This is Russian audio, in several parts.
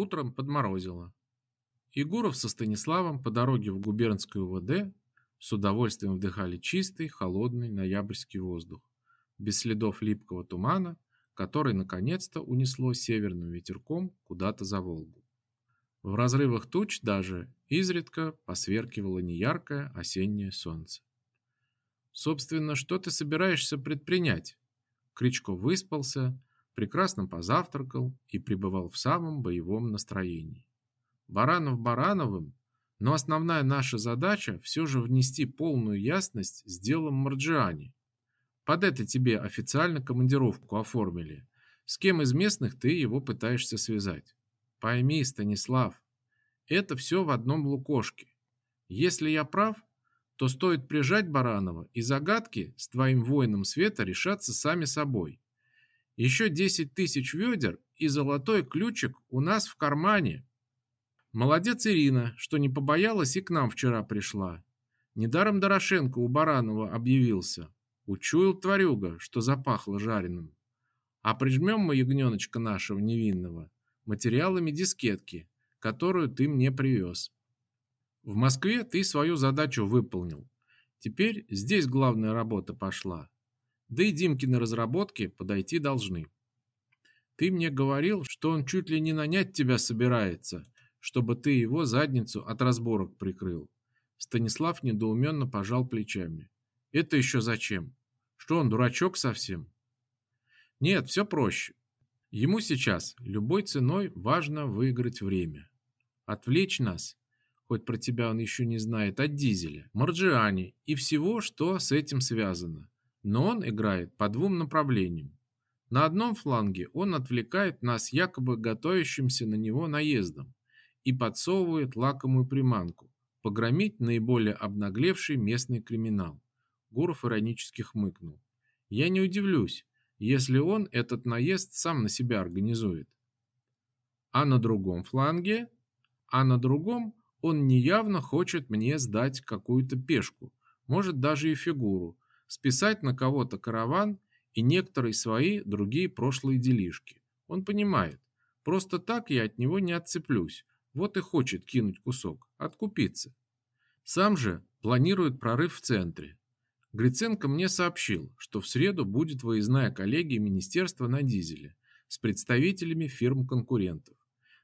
утром подморозило. И Гуров со Станиславом по дороге в губернскую УВД с удовольствием вдыхали чистый, холодный ноябрьский воздух, без следов липкого тумана, который наконец-то унесло северным ветерком куда-то за Волгу. В разрывах туч даже изредка посверкивало неяркое осеннее солнце. Собственно, что ты собираешься предпринять? Кричко выспался, прекрасно позавтракал и пребывал в самом боевом настроении. Баранов Барановым, но основная наша задача все же внести полную ясность с делом Марджиани. Под это тебе официально командировку оформили. С кем из местных ты его пытаешься связать? Пойми, Станислав, это все в одном лукошке. Если я прав, то стоит прижать Баранова, и загадки с твоим воином света решатся сами собой. Еще десять тысяч ведер и золотой ключик у нас в кармане. Молодец Ирина, что не побоялась и к нам вчера пришла. Недаром Дорошенко у Баранова объявился. Учуял тварюга, что запахло жареным. А прижмем мы ягненочка нашего невинного материалами дискетки, которую ты мне привез. В Москве ты свою задачу выполнил. Теперь здесь главная работа пошла. Да и Димкины разработки подойти должны. Ты мне говорил, что он чуть ли не нанять тебя собирается, чтобы ты его задницу от разборок прикрыл. Станислав недоуменно пожал плечами. Это еще зачем? Что он дурачок совсем? Нет, все проще. Ему сейчас любой ценой важно выиграть время. Отвлечь нас, хоть про тебя он еще не знает, от Дизеля, Марджиани и всего, что с этим связано. Но он играет по двум направлениям. На одном фланге он отвлекает нас якобы готовящимся на него наездом и подсовывает лакомую приманку – погромить наиболее обнаглевший местный криминал. Гуров иронически хмыкнул. Я не удивлюсь, если он этот наезд сам на себя организует. А на другом фланге, а на другом он неявно хочет мне сдать какую-то пешку, может даже и фигуру, списать на кого-то караван и некоторые свои другие прошлые делишки. Он понимает, просто так я от него не отцеплюсь, вот и хочет кинуть кусок, откупиться. Сам же планирует прорыв в центре, Гриценко мне сообщил, что в среду будет выездная коллегия министерства на дизеле с представителями фирм-конкурентов.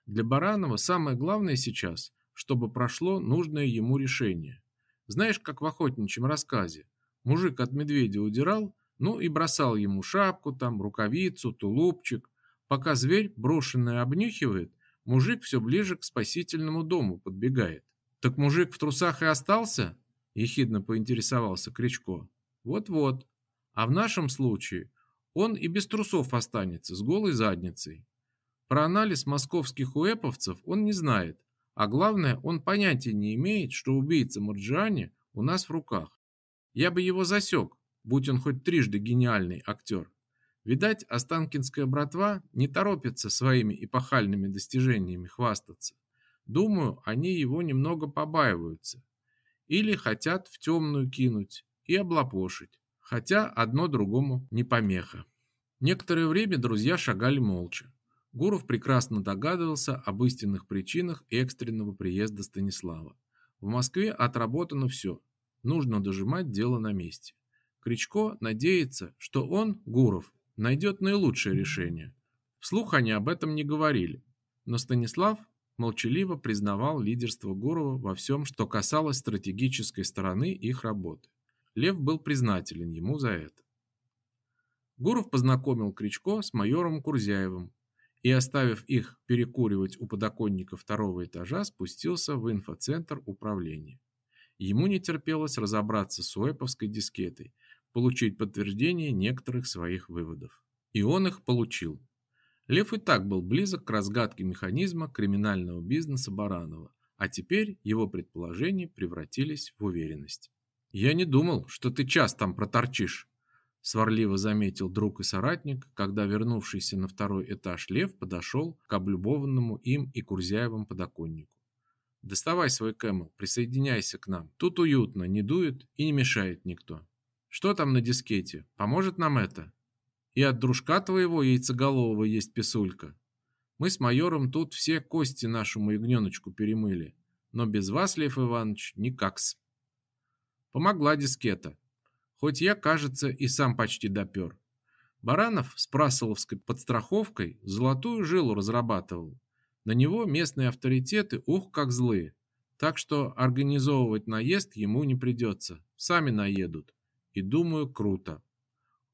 Для Баранова самое главное сейчас, чтобы прошло нужное ему решение. Знаешь, как в охотничьем рассказе. Мужик от медведя удирал, ну и бросал ему шапку, там, рукавицу, тулупчик. Пока зверь брошенное обнюхивает, мужик все ближе к спасительному дому подбегает. Так мужик в трусах и остался? ехидно поинтересовался Кричко. Вот-вот. А в нашем случае он и без трусов останется с голой задницей. Про анализ московских уэповцев он не знает, а главное, он понятия не имеет, что убийца Мурджани у нас в руках. Я бы его засек, будь он хоть трижды гениальный актер. Видать, Останкинская братва не торопится своими эпохальными достижениями хвастаться. Думаю, они его немного побаиваются или хотят в темную кинуть и облапошить, хотя одно другому не помеха. Некоторое время друзья шагали молча. Гуров прекрасно догадывался об истинных причинах экстренного приезда Станислава. В Москве отработано все, нужно дожимать дело на месте. Кричко надеется, что он, Гуров, найдет наилучшее решение. Вслух они об этом не говорили, но Станислав молчаливо признавал лидерство Гурова во всем, что касалось стратегической стороны их работы. Лев был признателен ему за это. Гуров познакомил Кричко с майором Курзяевым и, оставив их перекуривать у подоконника второго этажа, спустился в инфоцентр управления. Ему не терпелось разобраться с уэповской дискетой, получить подтверждение некоторых своих выводов. И он их получил. Лев и так был близок к разгадке механизма криминального бизнеса Баранова, а теперь его предположения превратились в уверенность. «Я не думал, что ты час там проторчишь», – сварливо заметил друг и соратник, когда вернувшийся на второй этаж Лев подошел к облюбованному им и Курзяевым подоконнику. «Доставай свой кэмл, присоединяйся к нам. Тут уютно, не дует и не мешает никто. Что там на дискете? Поможет нам это?» И от дружка твоего яйцеголового есть писулька. Мы с майором тут все кости нашему ягненочку перемыли, но без вас, Лев Иванович, никакс. Помогла дискета. Хоть я, кажется, и сам почти допер. Баранов с прасоловской подстраховкой золотую жилу разрабатывал. На него местные авторитеты ух как злые. Так что организовывать наезд ему не придется. Сами наедут. И думаю, круто.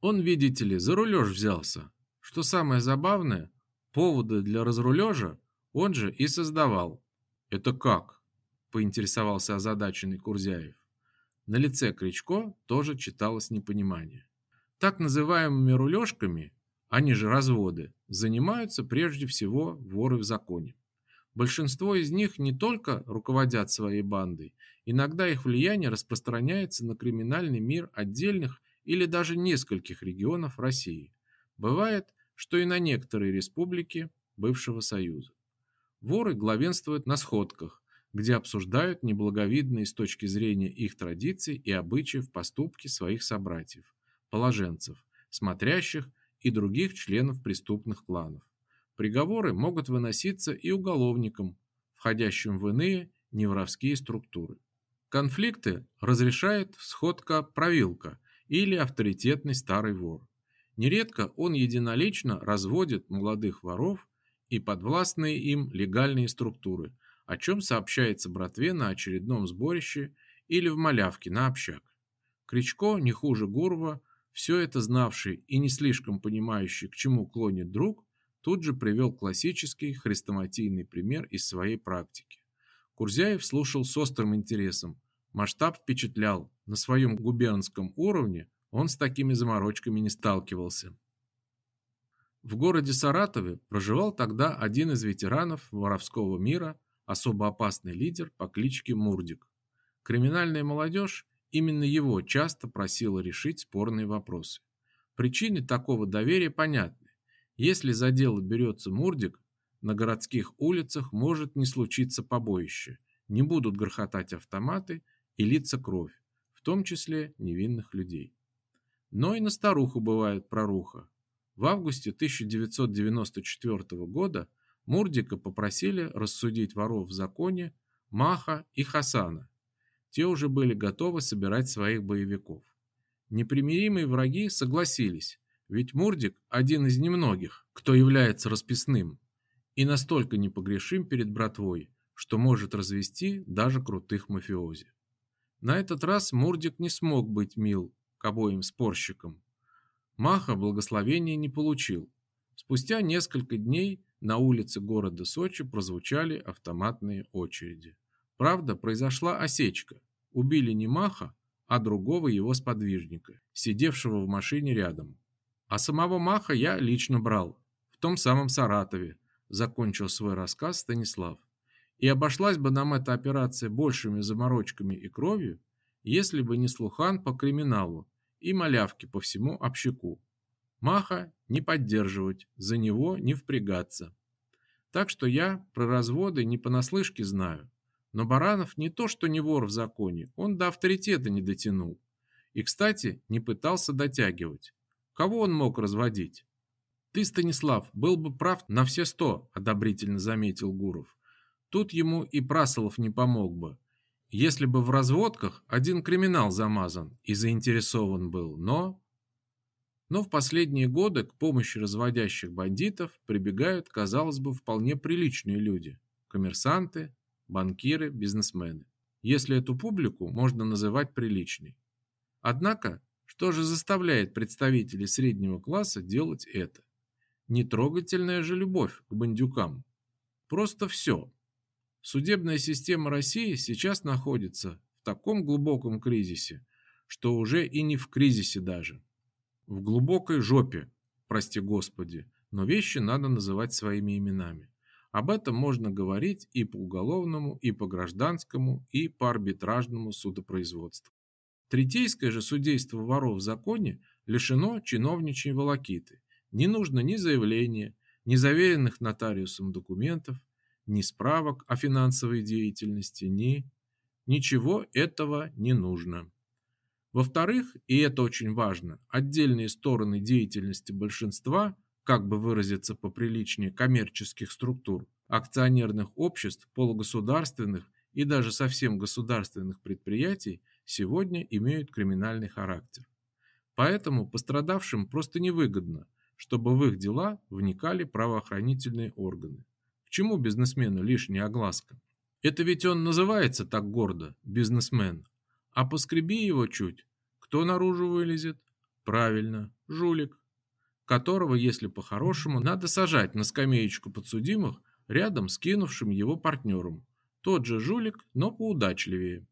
Он, видите ли, за рулеж взялся. Что самое забавное, поводы для разрулежа он же и создавал. Это как? Поинтересовался озадаченный Курзяев. На лице Кричко тоже читалось непонимание. Так называемыми рулежками, они же разводы, занимаются прежде всего воры в законе. Большинство из них не только руководят своей бандой, иногда их влияние распространяется на криминальный мир отдельных или даже нескольких регионов России. Бывает, что и на некоторые республики бывшего Союза. Воры главенствуют на сходках, где обсуждают неблаговидные с точки зрения их традиций и обычаев поступки своих собратьев, положенцев, смотрящих и других членов преступных кланов. Приговоры могут выноситься и уголовникам, входящим в иные невровские структуры. Конфликты разрешает сходка-провилка или авторитетный старый вор. Нередко он единолично разводит молодых воров и подвластные им легальные структуры, о чем сообщается братве на очередном сборище или в малявке на общак. Кричко, не хуже Гурова, все это знавший и не слишком понимающий, к чему клонит друг, тут же привел классический хрестоматийный пример из своей практики. Курзяев слушал с острым интересом. Масштаб впечатлял. На своем губернском уровне он с такими заморочками не сталкивался. В городе Саратове проживал тогда один из ветеранов воровского мира, особо опасный лидер по кличке Мурдик. Криминальная молодежь именно его часто просила решить спорные вопросы. Причины такого доверия понятны. Если за дело берется Мурдик, на городских улицах может не случиться побоище, не будут грохотать автоматы и литься кровь, в том числе невинных людей. Но и на старуху бывает проруха. В августе 1994 года Мурдика попросили рассудить воров в законе Маха и Хасана. Те уже были готовы собирать своих боевиков. Непримиримые враги согласились, ведь Мурдик один из немногих, кто является расписным, и настолько непогрешим перед братвой, что может развести даже крутых мафиози. На этот раз Мурдик не смог быть мил к обоим спорщикам. Маха благословения не получил. Спустя несколько дней на улице города Сочи прозвучали автоматные очереди. Правда, произошла осечка. Убили не Маха, а другого его сподвижника, сидевшего в машине рядом. А самого Маха я лично брал, в том самом Саратове, закончил свой рассказ Станислав. И обошлась бы нам эта операция большими заморочками и кровью, если бы не слухан по криминалу и малявки по всему общаку. Маха не поддерживать, за него не впрягаться. Так что я про разводы не понаслышке знаю. Но Баранов не то что не вор в законе, он до авторитета не дотянул. И, кстати, не пытался дотягивать. Кого он мог разводить? Ты, Станислав, был бы прав на все сто, одобрительно заметил Гуров. Тут ему и Прасолов не помог бы. Если бы в разводках один криминал замазан и заинтересован был, но... Но в последние годы к помощи разводящих бандитов прибегают, казалось бы, вполне приличные люди. Коммерсанты, банкиры, бизнесмены. Если эту публику можно называть приличной. Однако, что же заставляет представителей среднего класса делать это? Нетрогательная же любовь к бандюкам. Просто все, Судебная система России сейчас находится в таком глубоком кризисе, что уже и не в кризисе даже. В глубокой жопе, прости господи, но вещи надо называть своими именами. Об этом можно говорить и по уголовному, и по гражданскому, и по арбитражному судопроизводству. Третейское же судейство воров в законе лишено чиновничьей волокиты. Не нужно ни заявления, ни заверенных нотариусом документов, ни справок о финансовой деятельности, ни... Ничего этого не нужно. Во-вторых, и это очень важно, отдельные стороны деятельности большинства как бы выразиться поприличнее, коммерческих структур, акционерных обществ, полугосударственных и даже совсем государственных предприятий сегодня имеют криминальный характер. Поэтому пострадавшим просто невыгодно, чтобы в их дела вникали правоохранительные органы. К чему бизнесмену лишняя огласка? Это ведь он называется так гордо бизнесмен. А поскреби его чуть, кто наружу вылезет? Правильно, жулик, которого, если по-хорошему, надо сажать на скамеечку подсудимых рядом с кинувшим его партнером. Тот же жулик, но поудачливее.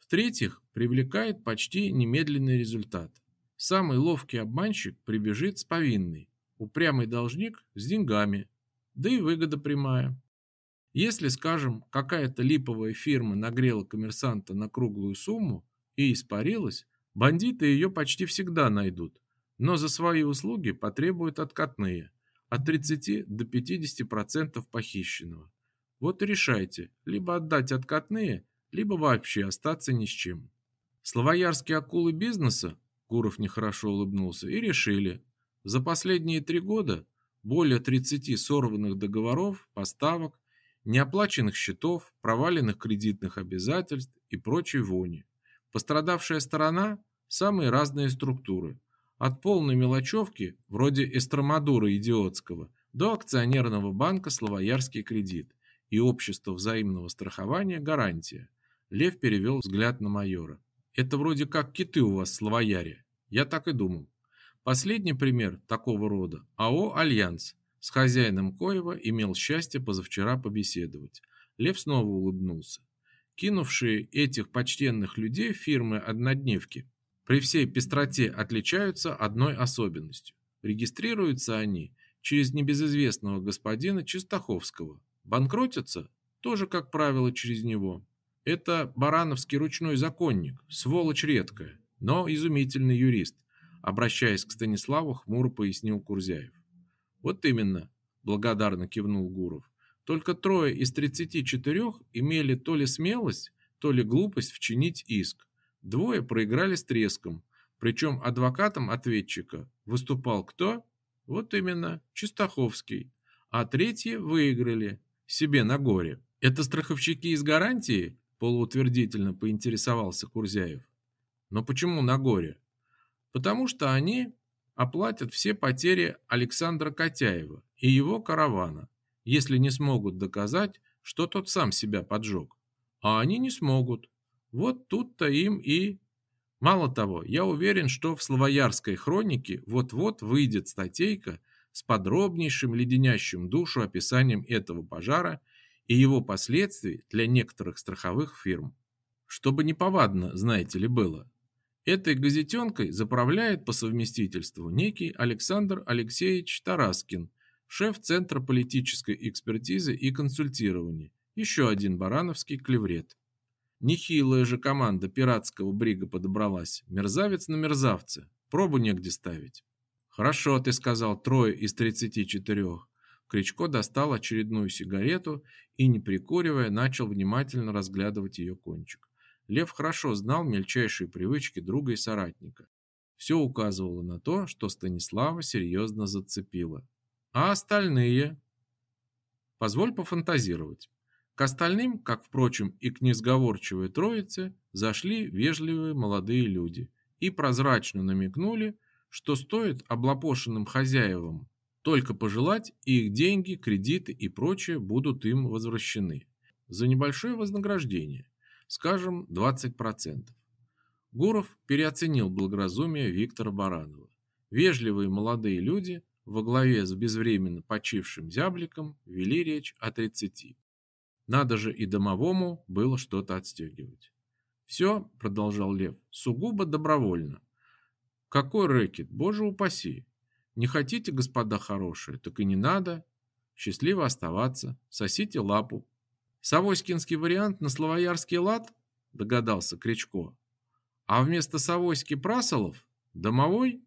В-третьих, привлекает почти немедленный результат. Самый ловкий обманщик прибежит с повинной, упрямый должник с деньгами, да и выгода прямая. Если, скажем, какая-то липовая фирма нагрела коммерсанта на круглую сумму и испарилась, бандиты ее почти всегда найдут, но за свои услуги потребуют откатные от 30 до 50% похищенного. Вот и решайте, либо отдать откатные, либо вообще остаться ни с чем. Словоярские акулы бизнеса, Гуров нехорошо улыбнулся, и решили. За последние три года более 30 сорванных договоров, поставок, неоплаченных счетов, проваленных кредитных обязательств и прочей вони. Пострадавшая сторона – самые разные структуры. От полной мелочевки, вроде эстромадура идиотского, до акционерного банка «Славоярский кредит» и общества взаимного страхования «Гарантия». Лев перевел взгляд на майора. Это вроде как киты у вас, Славояре. Я так и думал. Последний пример такого рода – АО «Альянс», с хозяином Коева имел счастье позавчера побеседовать. Лев снова улыбнулся. Кинувшие этих почтенных людей фирмы однодневки при всей пестроте отличаются одной особенностью. Регистрируются они через небезызвестного господина Чистаховского. Банкротятся тоже, как правило, через него. Это барановский ручной законник, сволочь редкая, но изумительный юрист. Обращаясь к Станиславу, хмуро пояснил Курзяев. Вот именно, благодарно кивнул Гуров. Только трое из 34 имели то ли смелость, то ли глупость вчинить иск. Двое проиграли с треском, причем адвокатом ответчика выступал кто? Вот именно, Чистаховский. А третьи выиграли, себе на горе. Это страховщики из гарантии? Полуутвердительно поинтересовался Курзяев. Но почему на горе? Потому что они оплатят все потери Александра Котяева и его каравана, если не смогут доказать, что тот сам себя поджег. А они не смогут. Вот тут-то им и... Мало того, я уверен, что в Славоярской хронике вот-вот выйдет статейка с подробнейшим леденящим душу описанием этого пожара и его последствий для некоторых страховых фирм. Чтобы неповадно, знаете ли, было. Этой газетенкой заправляет по совместительству некий Александр Алексеевич Тараскин, шеф Центра политической экспертизы и консультирования, еще один барановский клеврет. Нехилая же команда пиратского брига подобралась, мерзавец на мерзавце, пробу негде ставить. Хорошо, ты сказал, трое из тридцати четырех. Кричко достал очередную сигарету и, не прикуривая, начал внимательно разглядывать ее кончик. Лев хорошо знал мельчайшие привычки друга и соратника. Все указывало на то, что Станислава серьезно зацепило. А остальные? Позволь пофантазировать. К остальным, как, впрочем, и к несговорчивой троице, зашли вежливые молодые люди и прозрачно намекнули, что стоит облапошенным хозяевам только пожелать, и их деньги, кредиты и прочее будут им возвращены за небольшое вознаграждение скажем, 20%. Гуров переоценил благоразумие Виктора Баранова. Вежливые молодые люди во главе с безвременно почившим зябликом вели речь о 30. Надо же и домовому было что-то отстегивать. Все, продолжал Лев, сугубо добровольно. Какой рэкет, боже упаси. Не хотите, господа хорошие, так и не надо. Счастливо оставаться, сосите лапу, Савоськинский вариант на славоярский лад, догадался Кричко. А вместо Савоськи Прасолов домовой?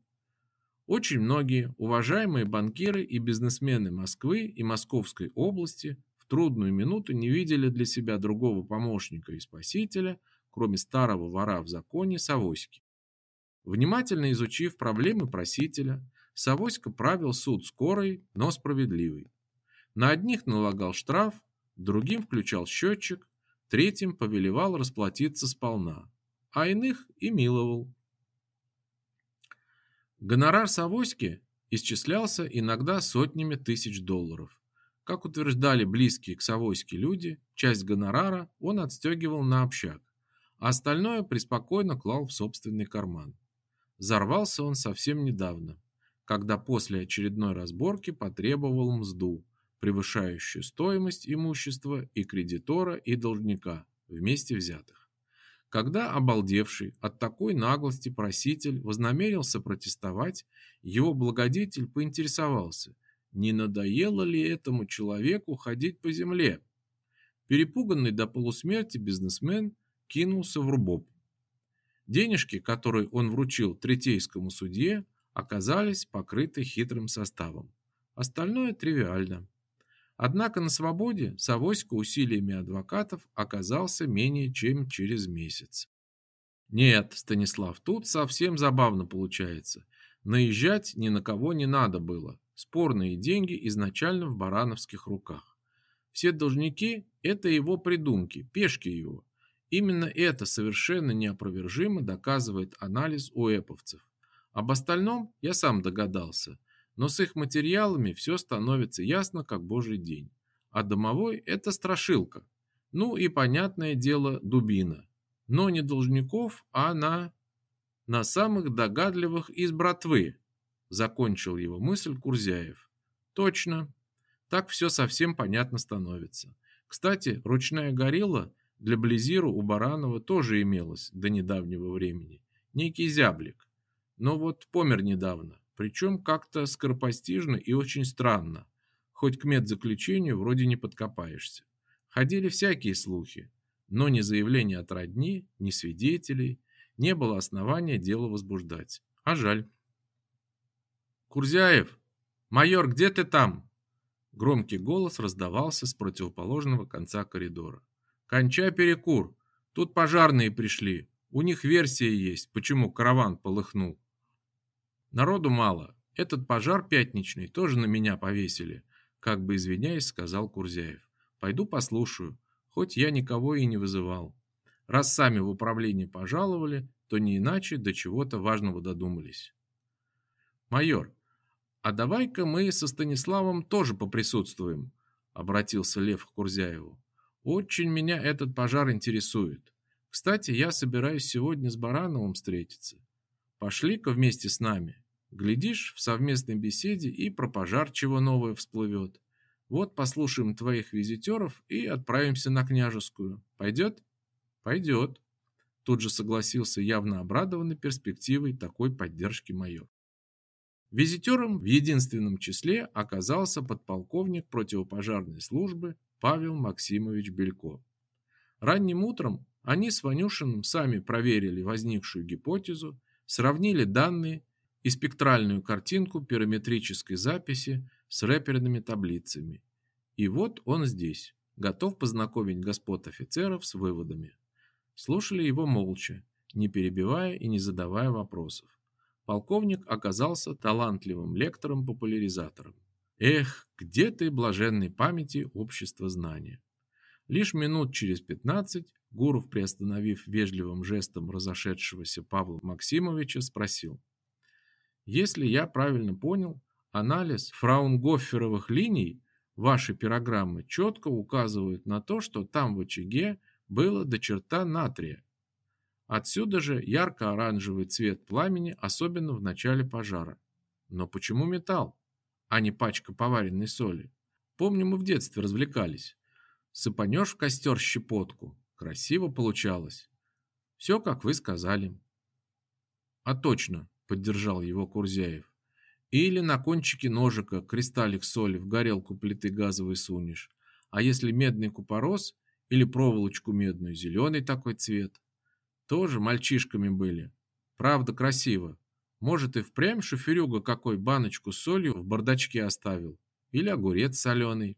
Очень многие уважаемые банкиры и бизнесмены Москвы и Московской области трудную минуту не видели для себя другого помощника и спасителя, кроме старого вора в законе Савоськи. Внимательно изучив проблемы просителя, Савоська правил суд скорый, но справедливый. На одних налагал штраф, другим включал счетчик, третьим повелевал расплатиться сполна, а иных и миловал. Гонорар Савоськи исчислялся иногда сотнями тысяч долларов. Как утверждали близкие к Савойске люди, часть гонорара он отстегивал на общак, а остальное преспокойно клал в собственный карман. Зарвался он совсем недавно, когда после очередной разборки потребовал мзду, превышающую стоимость имущества и кредитора, и должника, вместе взятых. Когда обалдевший от такой наглости проситель вознамерился протестовать, его благодетель поинтересовался, не надоело ли этому человеку ходить по земле. Перепуганный до полусмерти бизнесмен кинулся в рубоб. Денежки, которые он вручил третейскому судье, оказались покрыты хитрым составом. Остальное тривиально. Однако на свободе Савоська усилиями адвокатов оказался менее чем через месяц. Нет, Станислав, тут совсем забавно получается. Наезжать ни на кого не надо было. Спорные деньги изначально в барановских руках. Все должники – это его придумки, пешки его. Именно это совершенно неопровержимо доказывает анализ у эповцев. Об остальном я сам догадался, но с их материалами все становится ясно, как божий день. А домовой – это страшилка. Ну и, понятное дело, дубина. Но не должников, а на... на самых догадливых из братвы, закончил его мысль Курзяев. Точно. Так все совсем понятно становится. Кстати, ручная горилла для Близиру у Баранова тоже имелась до недавнего времени. Некий зяблик. Но вот помер недавно. Причем как-то скоропостижно и очень странно. Хоть к медзаключению вроде не подкопаешься. Ходили всякие слухи, но ни заявления от родни, ни свидетелей не было основания дело возбуждать. А жаль. Курзяев, майор, где ты там? Громкий голос раздавался с противоположного конца коридора. Кончай перекур. Тут пожарные пришли. У них версия есть, почему караван полыхнул. Народу мало. Этот пожар пятничный тоже на меня повесили, как бы извиняясь, сказал Курзяев. Пойду послушаю, хоть я никого и не вызывал. Раз сами в управлении пожаловали, то не иначе до чего-то важного додумались. Майор, а давай-ка мы со Станиславом тоже поприсутствуем, обратился Лев к Курзяеву. Очень меня этот пожар интересует. Кстати, я собираюсь сегодня с Барановым встретиться. Пошли-ка вместе с нами. Глядишь, в совместной беседе и про пожар чего новое всплывет. Вот послушаем твоих визитеров и отправимся на княжескую. Пойдет? Пойдет. Тут же согласился явно обрадованный перспективой такой поддержки майор. Визитером в единственном числе оказался подполковник противопожарной службы Павел Максимович Белько. Ранним утром они с Ванюшиным сами проверили возникшую гипотезу, сравнили данные и спектральную картинку пирометрической записи с рэперными таблицами. И вот он здесь, готов познакомить господ офицеров с выводами. Слушали его молча, не перебивая и не задавая вопросов. Полковник оказался талантливым лектором-популяризатором. Эх, где ты, блаженной памяти, общество знания? Лишь минут через пятнадцать Гуров, приостановив вежливым жестом разошедшегося Павла Максимовича, спросил – если я правильно понял, анализ фраунгоферовых линий вашей пирограммы четко указывает на то, что там в очаге было до черта натрия. Отсюда же ярко-оранжевый цвет пламени, особенно в начале пожара. Но почему металл, а не пачка поваренной соли? Помню, мы в детстве развлекались. Сыпанешь в костер щепотку. Красиво получалось. Все, как вы сказали. А точно, поддержал его Курзяев. Или на кончике ножика кристаллик соли в горелку плиты газовой сунешь. А если медный купорос или проволочку медную, зеленый такой цвет. Тоже мальчишками были. Правда, красиво. Может, и впрямь шоферюга какой баночку с солью в бардачке оставил. Или огурец соленый.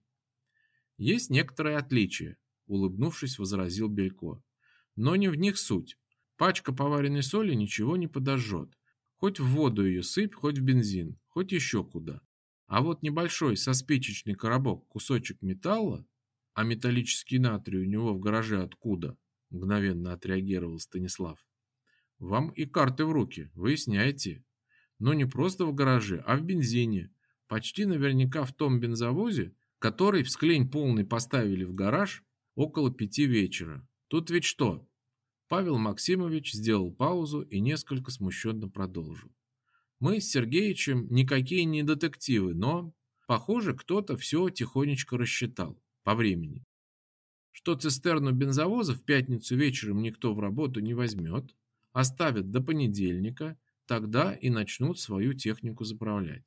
Есть некоторые отличия, улыбнувшись, возразил Белько. Но не в них суть. Пачка поваренной соли ничего не подожжет. Хоть в воду ее сыпь, хоть в бензин, хоть еще куда. А вот небольшой со спичечный коробок кусочек металла, а металлический натрий у него в гараже откуда? Мгновенно отреагировал Станислав. Вам и карты в руки, выясняйте. Но не просто в гараже, а в бензине. Почти наверняка в том бензовозе, который в склень полный поставили в гараж около пяти вечера. Тут ведь что? Павел Максимович сделал паузу и несколько смущенно продолжил. Мы с Сергеичем никакие не детективы, но, похоже, кто-то все тихонечко рассчитал по времени. Что цистерну бензовоза в пятницу вечером никто в работу не возьмет, оставят до понедельника, тогда и начнут свою технику заправлять.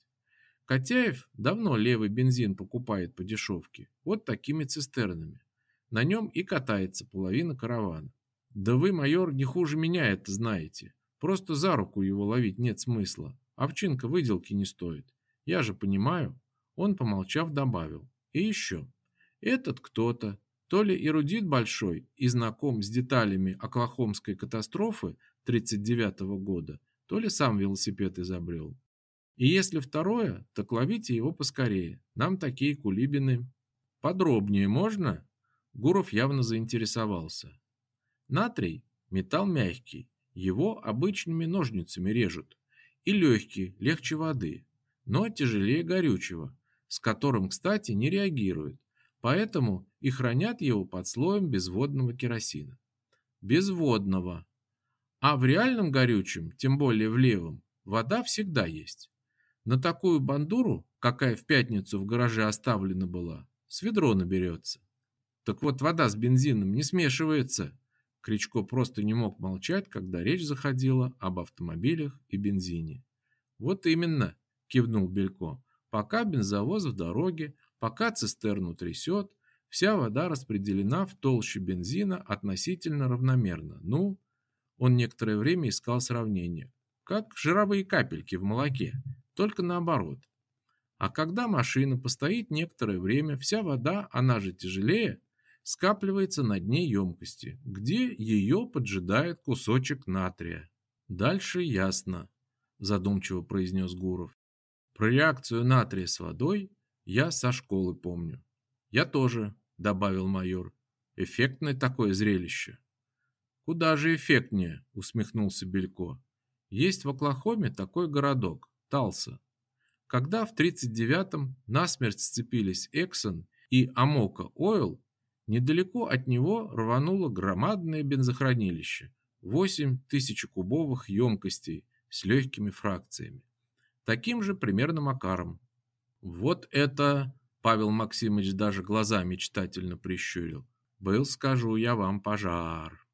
Котяев давно левый бензин покупает по дешевке, вот такими цистернами. На нем и катается половина каравана. Да вы, майор, не хуже меня это знаете. Просто за руку его ловить нет смысла. Овчинка выделки не стоит. Я же понимаю. Он, помолчав, добавил. И еще. Этот кто-то, то ли эрудит большой и знаком с деталями Оклахомской катастрофы 39 -го года, то ли сам велосипед изобрел. И если второе, так ловите его поскорее. Нам такие кулибины. Подробнее можно? Гуров явно заинтересовался. Натрий – металл мягкий, его обычными ножницами режут. И легкий, легче воды, но тяжелее горючего, с которым, кстати, не реагирует, поэтому и хранят его под слоем безводного керосина. Безводного. А в реальном горючем, тем более в левом, вода всегда есть. На такую бандуру, какая в пятницу в гараже оставлена была, с ведро наберется. Так вот, вода с бензином не смешивается, Кричко просто не мог молчать, когда речь заходила об автомобилях и бензине. «Вот именно», – кивнул Белько, – «пока бензовоз в дороге, пока цистерну трясет, вся вода распределена в толще бензина относительно равномерно. Ну, он некоторое время искал сравнение, как жировые капельки в молоке, только наоборот. А когда машина постоит некоторое время, вся вода, она же тяжелее, скапливается на дне емкости, где ее поджидает кусочек натрия. Дальше ясно, задумчиво произнес Гуров. Про реакцию натрия с водой я со школы помню. Я тоже, добавил майор. Эффектное такое зрелище. Куда же эффектнее, усмехнулся Белько. Есть в Оклахоме такой городок, Талса. Когда в 39-м насмерть сцепились Эксон и Амока Ойл, Недалеко от него рвануло громадное бензохранилище, 8 тысячекубовых емкостей с легкими фракциями. Таким же примерно макаром. Вот это, Павел Максимович даже глаза мечтательно прищурил, был, скажу я вам, пожар.